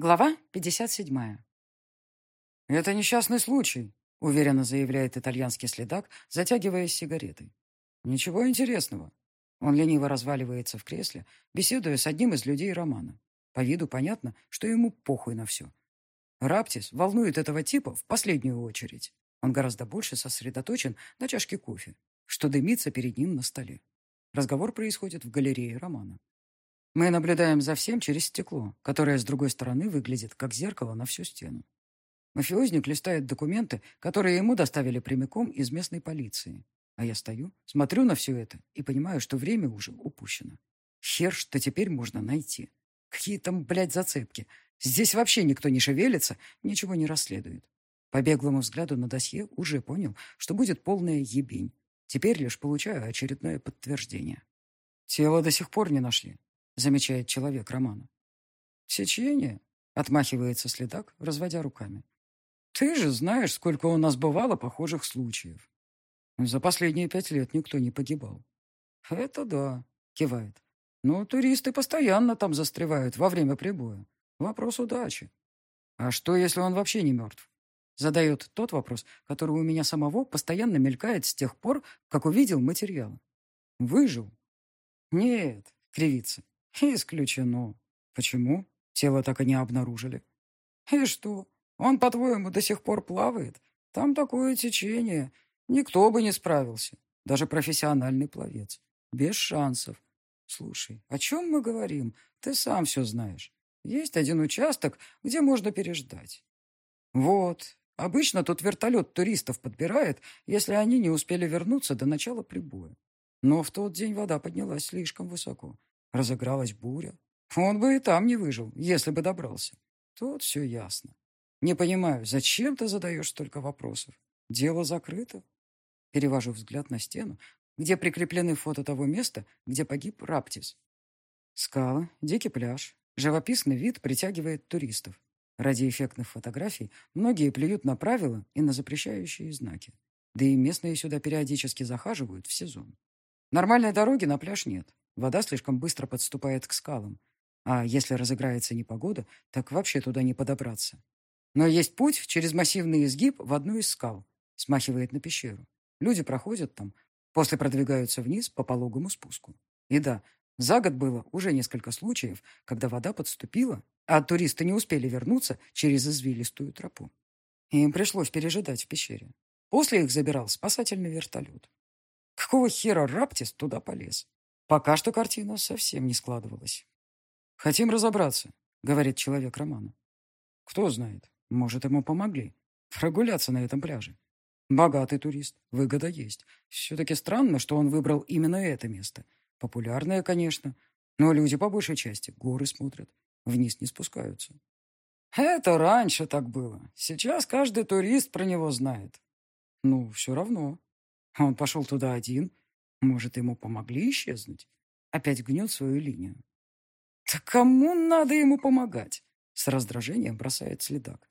Глава 57. «Это несчастный случай», — уверенно заявляет итальянский следак, затягиваясь сигаретой. «Ничего интересного». Он лениво разваливается в кресле, беседуя с одним из людей романа. По виду понятно, что ему похуй на все. Раптис волнует этого типа в последнюю очередь. Он гораздо больше сосредоточен на чашке кофе, что дымится перед ним на столе. Разговор происходит в галерее романа. Мы наблюдаем за всем через стекло, которое с другой стороны выглядит как зеркало на всю стену. Мафиозник листает документы, которые ему доставили прямиком из местной полиции. А я стою, смотрю на все это и понимаю, что время уже упущено. Хер, что теперь можно найти. Какие там, блядь, зацепки. Здесь вообще никто не шевелится, ничего не расследует. По беглому взгляду на досье уже понял, что будет полная ебень. Теперь лишь получаю очередное подтверждение. Тело до сих пор не нашли замечает человек Романа. «Сечение?» — отмахивается следак, разводя руками. «Ты же знаешь, сколько у нас бывало похожих случаев. За последние пять лет никто не погибал». «Это да», — кивает. «Но туристы постоянно там застревают во время прибоя. Вопрос удачи». «А что, если он вообще не мертв?» Задает тот вопрос, который у меня самого постоянно мелькает с тех пор, как увидел материал. «Выжил?» «Нет», — кривится. «Исключено. Почему? Тело так и не обнаружили». «И что? Он, по-твоему, до сих пор плавает? Там такое течение. Никто бы не справился. Даже профессиональный пловец. Без шансов. Слушай, о чем мы говорим? Ты сам все знаешь. Есть один участок, где можно переждать. Вот. Обычно тут вертолет туристов подбирает, если они не успели вернуться до начала прибоя. Но в тот день вода поднялась слишком высоко. Разыгралась буря. Он бы и там не выжил, если бы добрался. Тут все ясно. Не понимаю, зачем ты задаешь столько вопросов? Дело закрыто. Перевожу взгляд на стену, где прикреплены фото того места, где погиб Раптис. Скалы, дикий пляж, живописный вид притягивает туристов. Ради эффектных фотографий многие плюют на правила и на запрещающие знаки. Да и местные сюда периодически захаживают в сезон. Нормальной дороги на пляж нет. Вода слишком быстро подступает к скалам. А если разыграется непогода, так вообще туда не подобраться. Но есть путь через массивный изгиб в одну из скал. Смахивает на пещеру. Люди проходят там, после продвигаются вниз по пологому спуску. И да, за год было уже несколько случаев, когда вода подступила, а туристы не успели вернуться через извилистую тропу. Им пришлось пережидать в пещере. После их забирал спасательный вертолет. Какого хера Раптис туда полез? Пока что картина совсем не складывалась. «Хотим разобраться», — говорит человек Романа. «Кто знает, может, ему помогли. Прогуляться на этом пляже. Богатый турист, выгода есть. Все-таки странно, что он выбрал именно это место. Популярное, конечно, но люди по большей части горы смотрят, вниз не спускаются. Это раньше так было. Сейчас каждый турист про него знает. Ну, все равно. Он пошел туда один, может, ему помогли исчезнуть? Опять гнет свою линию. Да кому надо ему помогать? С раздражением бросает следак.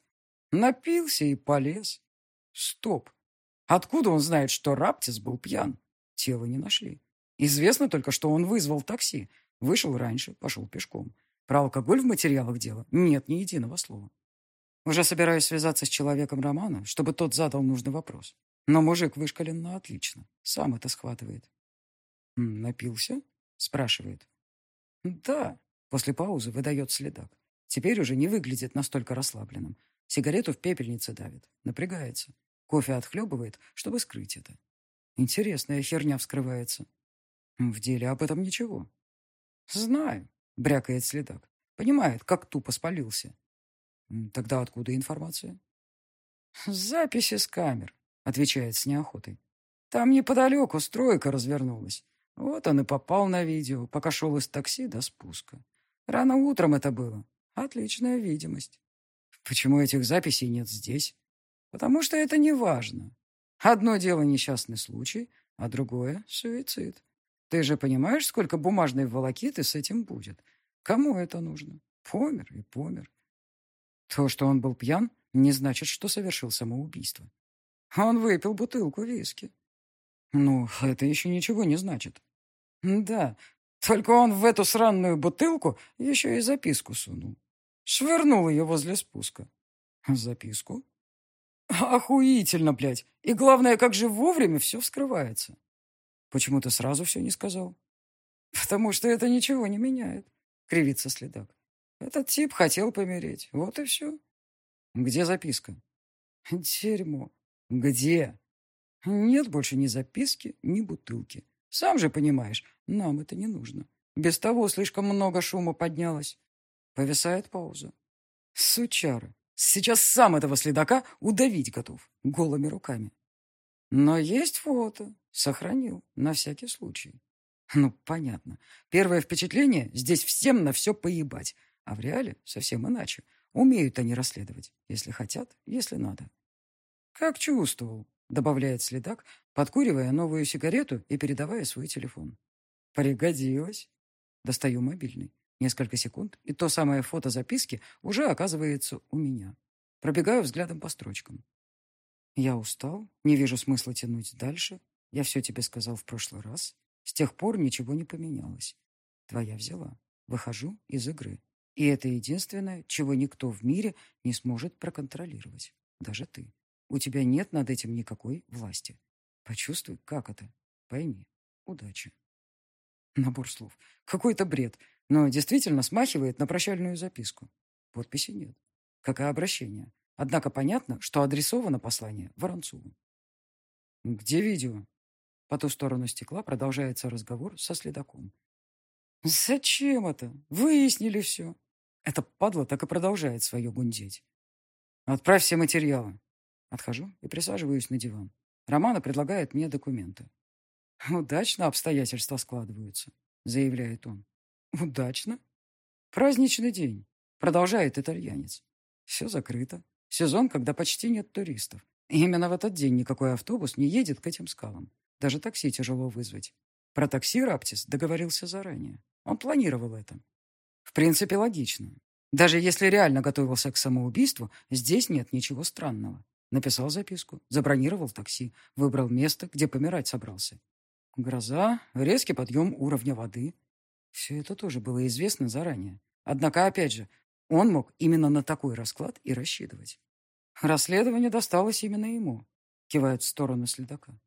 Напился и полез. Стоп. Откуда он знает, что Раптис был пьян? Тело не нашли. Известно только, что он вызвал такси. Вышел раньше, пошел пешком. Про алкоголь в материалах дела нет ни единого слова. Уже собираюсь связаться с человеком Романа, чтобы тот задал нужный вопрос. Но мужик вышкален на отлично. Сам это схватывает. «Напился?» — спрашивает. «Да», — после паузы выдает следак. Теперь уже не выглядит настолько расслабленным. Сигарету в пепельнице давит, напрягается. Кофе отхлебывает, чтобы скрыть это. Интересная херня вскрывается. В деле об этом ничего. «Знаю», — брякает следак. Понимает, как тупо спалился. Тогда откуда информация? «Записи с камер», — отвечает с неохотой. «Там неподалеку стройка развернулась. Вот он и попал на видео, пока шел из такси до спуска. Рано утром это было. Отличная видимость. Почему этих записей нет здесь? Потому что это не важно. Одно дело несчастный случай, а другое — суицид. Ты же понимаешь, сколько бумажной волокиты с этим будет? Кому это нужно? Помер и помер. То, что он был пьян, не значит, что совершил самоубийство. Он выпил бутылку виски. Ну, это еще ничего не значит. Да, только он в эту сраную бутылку еще и записку сунул. Швырнул ее возле спуска. Записку? Охуительно, блядь. И главное, как же вовремя все вскрывается. Почему ты сразу все не сказал? Потому что это ничего не меняет, кривится следак. Этот тип хотел помереть. Вот и все. Где записка? Дерьмо. Где? Нет больше ни записки, ни бутылки. Сам же понимаешь, нам это не нужно. Без того слишком много шума поднялось. Повисает пауза. Сучара. Сейчас сам этого следака удавить готов. Голыми руками. Но есть фото. Сохранил. На всякий случай. Ну, понятно. Первое впечатление – здесь всем на все поебать. А в реале совсем иначе. Умеют они расследовать. Если хотят, если надо. Как чувствовал. — добавляет следак, подкуривая новую сигарету и передавая свой телефон. «Пригодилось». Достаю мобильный. Несколько секунд, и то самое фото записки уже оказывается у меня. Пробегаю взглядом по строчкам. «Я устал, не вижу смысла тянуть дальше. Я все тебе сказал в прошлый раз. С тех пор ничего не поменялось. Твоя взяла. Выхожу из игры. И это единственное, чего никто в мире не сможет проконтролировать. Даже ты. У тебя нет над этим никакой власти. Почувствуй, как это. Пойми. Удачи. Набор слов. Какой-то бред. Но действительно смахивает на прощальную записку. Подписи нет. Как и обращение. Однако понятно, что адресовано послание Воронцову. «Где видео?» По ту сторону стекла продолжается разговор со следаком. «Зачем это? Выяснили все». Это падла так и продолжает свое гундеть. «Отправь все материалы. Отхожу и присаживаюсь на диван. Романа предлагает мне документы. «Удачно обстоятельства складываются», — заявляет он. «Удачно?» «Праздничный день», — продолжает итальянец. «Все закрыто. Сезон, когда почти нет туристов. И именно в этот день никакой автобус не едет к этим скалам. Даже такси тяжело вызвать. Про такси Раптис договорился заранее. Он планировал это. В принципе, логично. Даже если реально готовился к самоубийству, здесь нет ничего странного. Написал записку, забронировал такси, выбрал место, где помирать собрался. Гроза, резкий подъем уровня воды. Все это тоже было известно заранее. Однако, опять же, он мог именно на такой расклад и рассчитывать. Расследование досталось именно ему, кивает в сторону следака.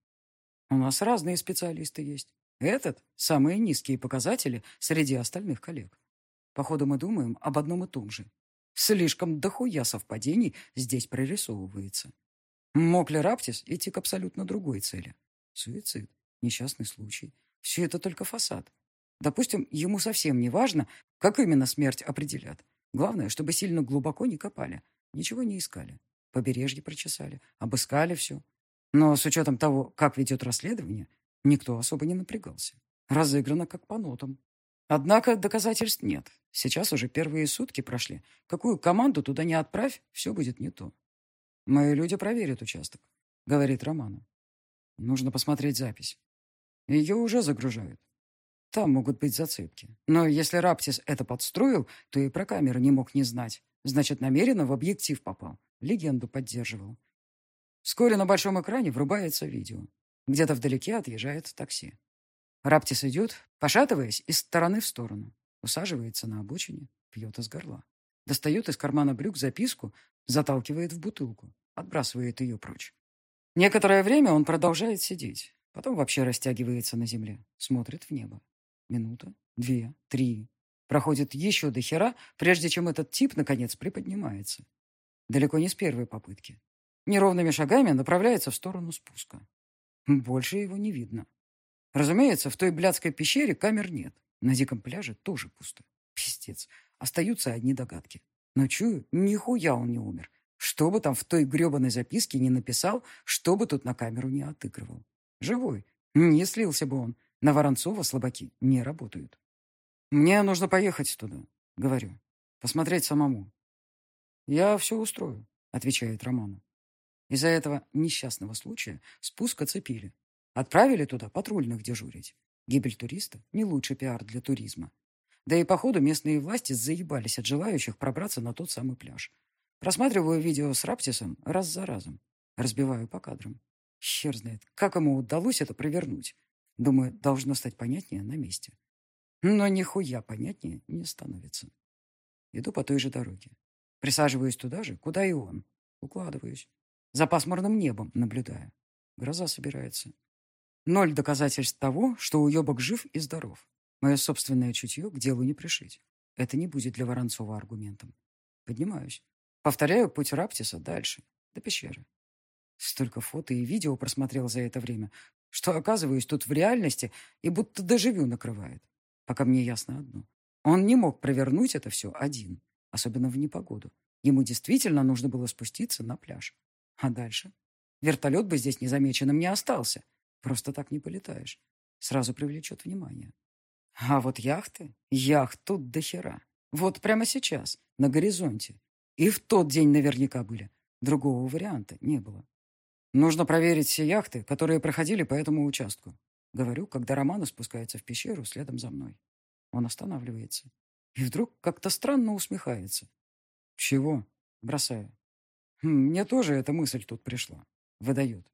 У нас разные специалисты есть. Этот – самые низкие показатели среди остальных коллег. Походу, мы думаем об одном и том же. Слишком дохуя совпадений здесь прорисовывается. Мог ли Раптис идти к абсолютно другой цели? Суицид, несчастный случай. Все это только фасад. Допустим, ему совсем не важно, как именно смерть определят. Главное, чтобы сильно глубоко не копали, ничего не искали. Побережье прочесали, обыскали все. Но с учетом того, как ведет расследование, никто особо не напрягался. Разыграно как по нотам. Однако доказательств нет. Сейчас уже первые сутки прошли. Какую команду туда не отправь, все будет не то. Мои люди проверят участок, говорит Романа. Нужно посмотреть запись. Ее уже загружают. Там могут быть зацепки. Но если Раптис это подстроил, то и про камеры не мог не знать. Значит, намеренно в объектив попал. Легенду поддерживал. Вскоре на большом экране врубается видео. Где-то вдалеке отъезжает такси. Раптис идет, пошатываясь из стороны в сторону. Усаживается на обочине, пьет из горла. Достает из кармана брюк записку, заталкивает в бутылку, отбрасывает ее прочь. Некоторое время он продолжает сидеть, потом вообще растягивается на земле, смотрит в небо. Минута, две, три. Проходит еще до хера, прежде чем этот тип, наконец, приподнимается. Далеко не с первой попытки. Неровными шагами направляется в сторону спуска. Больше его не видно. Разумеется, в той блядской пещере камер нет. На диком пляже тоже пусто. Пиздец. Остаются одни догадки. Но чую, нихуя он не умер. Что бы там в той гребаной записке не написал, что бы тут на камеру не отыгрывал. Живой. Не слился бы он. На Воронцова слабаки не работают. Мне нужно поехать туда, говорю. Посмотреть самому. Я все устрою, отвечает Романа. Из-за этого несчастного случая спуск оцепили. Отправили туда патрульных дежурить. Гибель туриста – не лучший пиар для туризма. Да и, походу, местные власти заебались от желающих пробраться на тот самый пляж. Просматриваю видео с Раптисом раз за разом. Разбиваю по кадрам. Хер знает, как ему удалось это провернуть. Думаю, должно стать понятнее на месте. Но нихуя понятнее не становится. Иду по той же дороге. Присаживаюсь туда же, куда и он. Укладываюсь. За пасмурным небом наблюдаю. Гроза собирается. Ноль доказательств того, что уебок жив и здоров. Мое собственное чутье к делу не пришить. Это не будет для Воронцова аргументом. Поднимаюсь. Повторяю путь Раптиса дальше, до пещеры. Столько фото и видео просмотрел за это время, что оказываюсь тут в реальности и будто доживю накрывает. Пока мне ясно одно. Он не мог провернуть это все один, особенно в непогоду. Ему действительно нужно было спуститься на пляж. А дальше? Вертолет бы здесь незамеченным не остался. Просто так не полетаешь. Сразу привлечет внимание. А вот яхты? Яхт тут до хера. Вот прямо сейчас, на горизонте. И в тот день наверняка были. Другого варианта не было. Нужно проверить все яхты, которые проходили по этому участку. Говорю, когда Романа спускается в пещеру следом за мной. Он останавливается. И вдруг как-то странно усмехается. Чего? Бросаю. Хм, мне тоже эта мысль тут пришла. Выдает.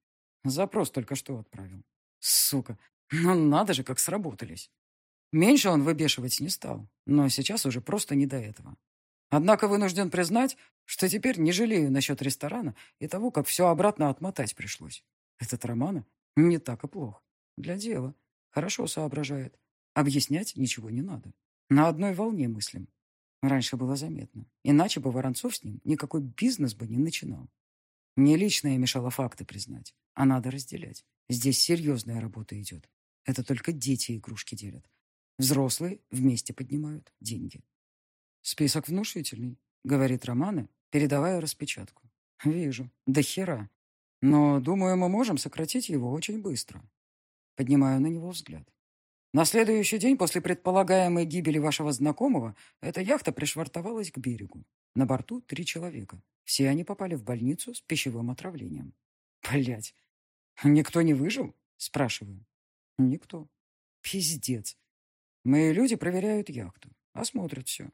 Запрос только что отправил. Сука, ну надо же, как сработались. Меньше он выбешивать не стал, но сейчас уже просто не до этого. Однако вынужден признать, что теперь не жалею насчет ресторана и того, как все обратно отмотать пришлось. Этот Романа не так и плох. Для дела. Хорошо соображает. Объяснять ничего не надо. На одной волне мыслим. Раньше было заметно. Иначе бы Воронцов с ним никакой бизнес бы не начинал. Не личное мешало факты признать, а надо разделять. Здесь серьезная работа идет. Это только дети игрушки делят. Взрослые вместе поднимают деньги. Список внушительный, говорит Романы, передавая распечатку. Вижу. До хера. Но, думаю, мы можем сократить его очень быстро. Поднимаю на него взгляд. На следующий день после предполагаемой гибели вашего знакомого эта яхта пришвартовалась к берегу. На борту три человека. Все они попали в больницу с пищевым отравлением. Блять. Никто не выжил? Спрашиваю. Никто. Пиздец. Мои люди проверяют яхту, осмотрят все.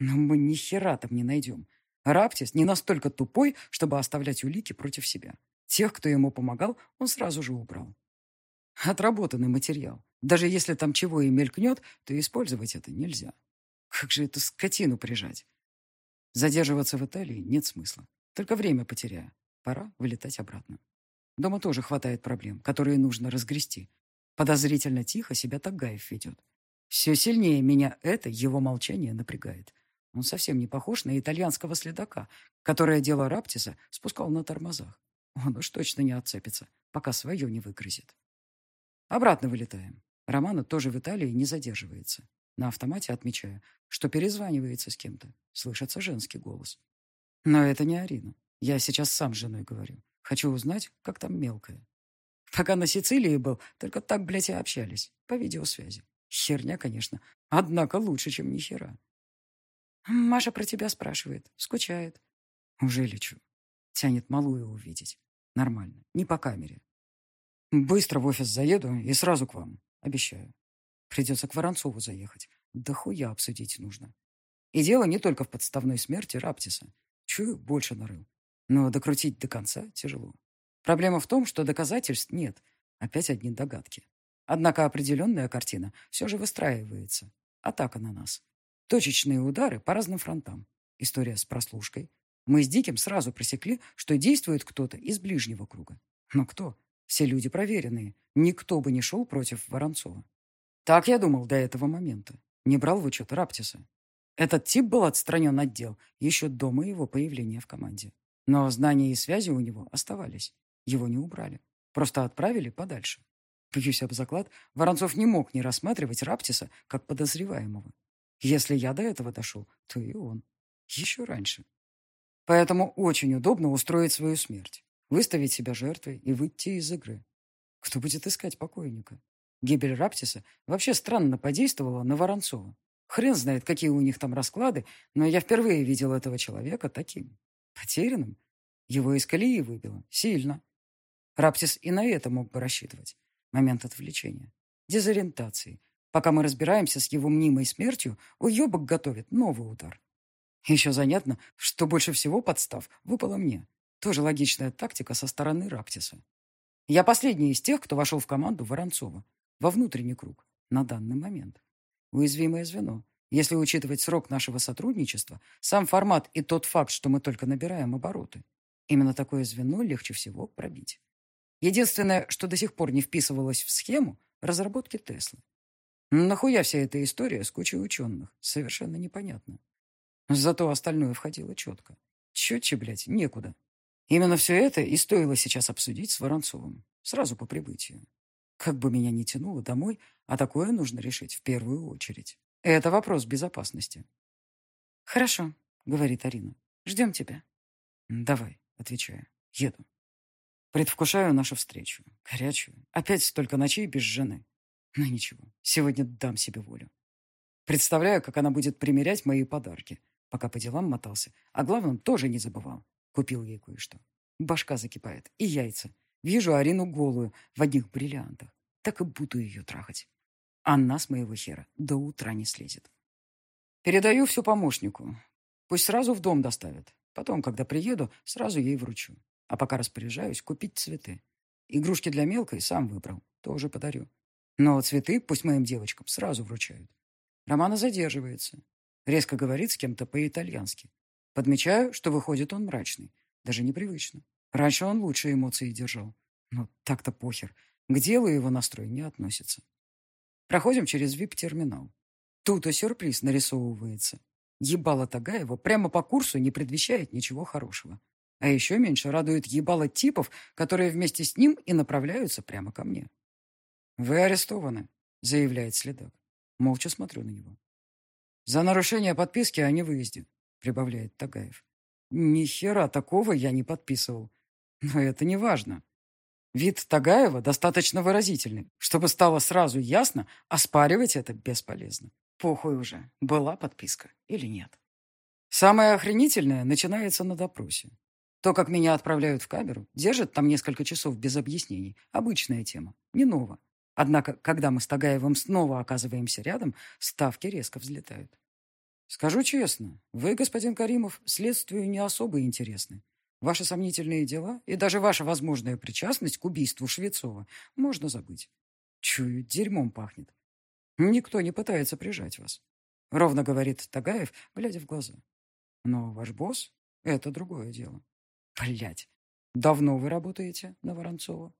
Но мы ни хера там не найдем. Раптис не настолько тупой, чтобы оставлять улики против себя. Тех, кто ему помогал, он сразу же убрал. Отработанный материал. Даже если там чего и мелькнет, то использовать это нельзя. Как же эту скотину прижать? Задерживаться в Италии нет смысла. Только время потеряю. Пора вылетать обратно. Дома тоже хватает проблем, которые нужно разгрести. Подозрительно тихо себя Тагаев ведет. Все сильнее меня это его молчание напрягает. Он совсем не похож на итальянского следака, которое дело Раптиса спускал на тормозах. Он уж точно не отцепится, пока свое не выгрызет. Обратно вылетаем. Романа тоже в Италии не задерживается. На автомате отмечаю, что перезванивается с кем-то. Слышится женский голос. Но это не Арина. Я сейчас сам с женой говорю. Хочу узнать, как там мелкая. Пока на Сицилии был, только так, блядь, и общались. По видеосвязи. Херня, конечно. Однако лучше, чем ни хера. Маша про тебя спрашивает. Скучает. Уже лечу. Тянет малую увидеть. Нормально. Не по камере. Быстро в офис заеду и сразу к вам. Обещаю. Придется к Воронцову заехать. Да хуя обсудить нужно. И дело не только в подставной смерти Раптиса. Чую, больше нарыл. Но докрутить до конца тяжело. Проблема в том, что доказательств нет. Опять одни догадки. Однако определенная картина все же выстраивается. Атака на нас. Точечные удары по разным фронтам. История с прослушкой. Мы с Диким сразу просекли, что действует кто-то из ближнего круга. Но кто? Все люди проверенные. Никто бы не шел против Воронцова. Так я думал до этого момента. Не брал в учет Раптиса. Этот тип был отстранен от дел еще до моего появления в команде. Но знания и связи у него оставались. Его не убрали. Просто отправили подальше. Бьюсь об заклад, Воронцов не мог не рассматривать Раптиса как подозреваемого. Если я до этого дошел, то и он. Еще раньше. Поэтому очень удобно устроить свою смерть, выставить себя жертвой и выйти из игры. Кто будет искать покойника? Гибель Раптиса вообще странно подействовала на Воронцова. Хрен знает, какие у них там расклады, но я впервые видел этого человека таким. Потерянным. Его из колеи выбило. Сильно. Раптис и на это мог бы рассчитывать. Момент отвлечения. Дезориентации. Пока мы разбираемся с его мнимой смертью, уебок готовит новый удар. Еще занятно, что больше всего подстав выпало мне. Тоже логичная тактика со стороны Раптиса. Я последний из тех, кто вошел в команду Воронцова. Во внутренний круг. На данный момент. Уязвимое звено. Если учитывать срок нашего сотрудничества, сам формат и тот факт, что мы только набираем обороты, именно такое звено легче всего пробить. Единственное, что до сих пор не вписывалось в схему – разработки Теслы. Нахуя вся эта история с кучей ученых? Совершенно непонятно. Зато остальное входило четко. Четче, блядь, некуда. Именно все это и стоило сейчас обсудить с Воронцовым. Сразу по прибытию. Как бы меня ни тянуло домой, а такое нужно решить в первую очередь. Это вопрос безопасности. «Хорошо», — говорит Арина. «Ждем тебя». «Давай», — отвечаю. «Еду». Предвкушаю нашу встречу. Горячую. Опять столько ночей без жены. Но ничего, сегодня дам себе волю. Представляю, как она будет примерять мои подарки, пока по делам мотался. А главным тоже не забывал. Купил ей кое-что. Башка закипает. И яйца. Вижу Арину голую, в одних бриллиантах. Так и буду ее трахать. Она с моего хера до утра не слезет. Передаю все помощнику. Пусть сразу в дом доставят. Потом, когда приеду, сразу ей вручу. А пока распоряжаюсь купить цветы. Игрушки для мелкой сам выбрал. Тоже подарю. Но цветы пусть моим девочкам сразу вручают. Романа задерживается. Резко говорит с кем-то по-итальянски. Подмечаю, что выходит он мрачный. Даже непривычно. Раньше он лучше эмоции держал. Но так-то похер. К делу его настрой не относится. Проходим через вип-терминал. Тут и сюрприз нарисовывается. Ебало Тагаева прямо по курсу не предвещает ничего хорошего. А еще меньше радует ебало типов, которые вместе с ним и направляются прямо ко мне. «Вы арестованы», — заявляет следак. Молча смотрю на него. «За нарушение подписки о невыезде», — прибавляет Тагаев. «Ни хера такого я не подписывал. Но это не важно. Вид Тагаева достаточно выразительный, чтобы стало сразу ясно, оспаривать это бесполезно. Похуй уже, была подписка или нет. Самое охренительное начинается на допросе. То, как меня отправляют в камеру, держат там несколько часов без объяснений. Обычная тема, не ново. Однако, когда мы с Тагаевым снова оказываемся рядом, ставки резко взлетают. Скажу честно, вы, господин Каримов, следствию не особо интересны. Ваши сомнительные дела и даже ваша возможная причастность к убийству Швецова можно забыть. Чую, дерьмом пахнет. Никто не пытается прижать вас. Ровно говорит Тагаев, глядя в глаза. Но ваш босс — это другое дело. Блять, давно вы работаете на Воронцова?